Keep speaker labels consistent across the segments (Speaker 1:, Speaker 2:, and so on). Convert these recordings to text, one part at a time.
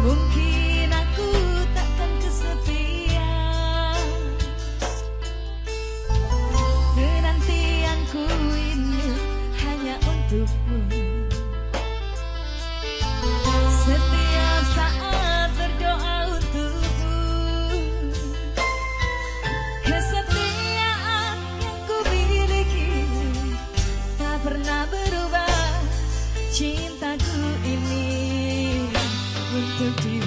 Speaker 1: Mungkin aku takkan kesepian Penantianku ini hanya untukmu empty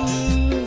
Speaker 1: mim.